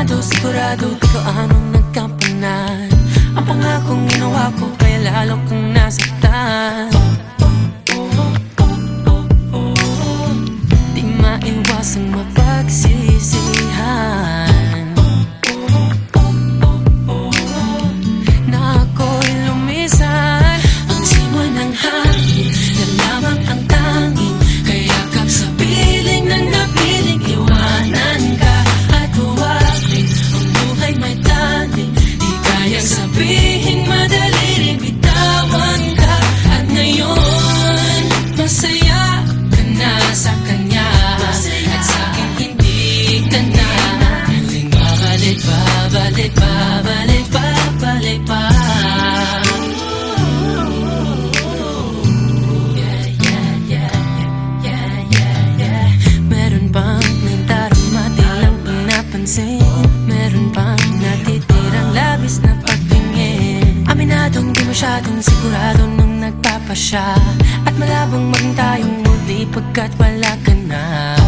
Prado, Prado, tylko ano masyadong sigurado nang nagpapasya. At malabang maging tayong muli pagkat wala ka na.